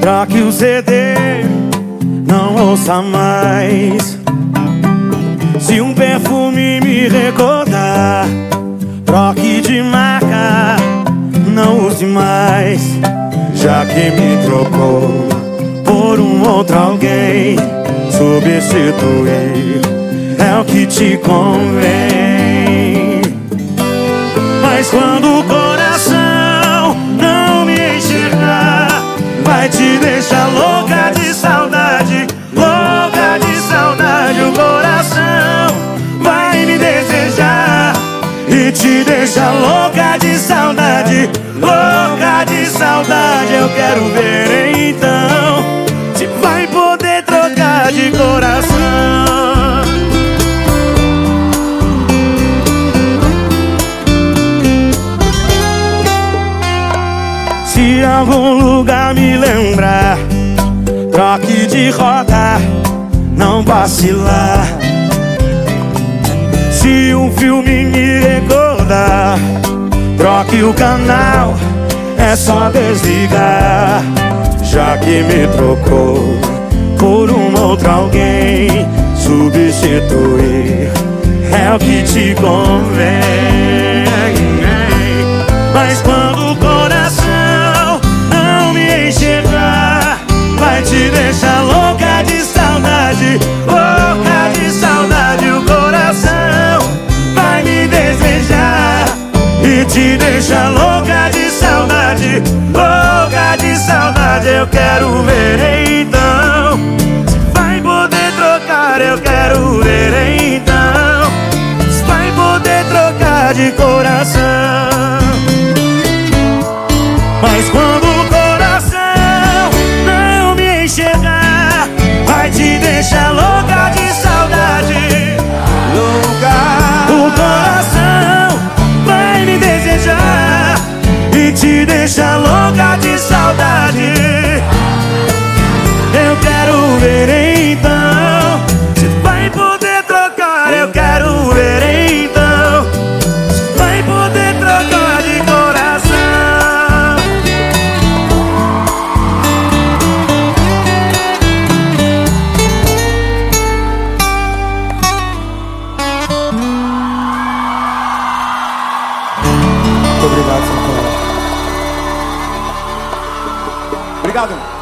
Troque o CD, não ouça mais. Se um perfume me recordar, troque de marca, não use mais. Já que me trocou por um outro alguém, substituir é o que te convém. Mas quando te deixar louca de saudade, louca de saudade. O coração vai me desejar e te deixar louca de saudade, louca de saudade. Eu quero ver então se vai poder trocar de coração. Se algum troque de rota, não vacilar. Se um filme me recordar, troque o canal, é só desligar. Já que me trocou por um outro alguém, substituir é o que te convém. Mas quando Eu quero ver então se vai poder trocar. Eu quero ver então se vai poder trocar de coração. Mas quando o coração não me enxergar, vai te deixar louca de saudade. Louca. O coração vai me desejar e te deixar louca de saudade. Regardons.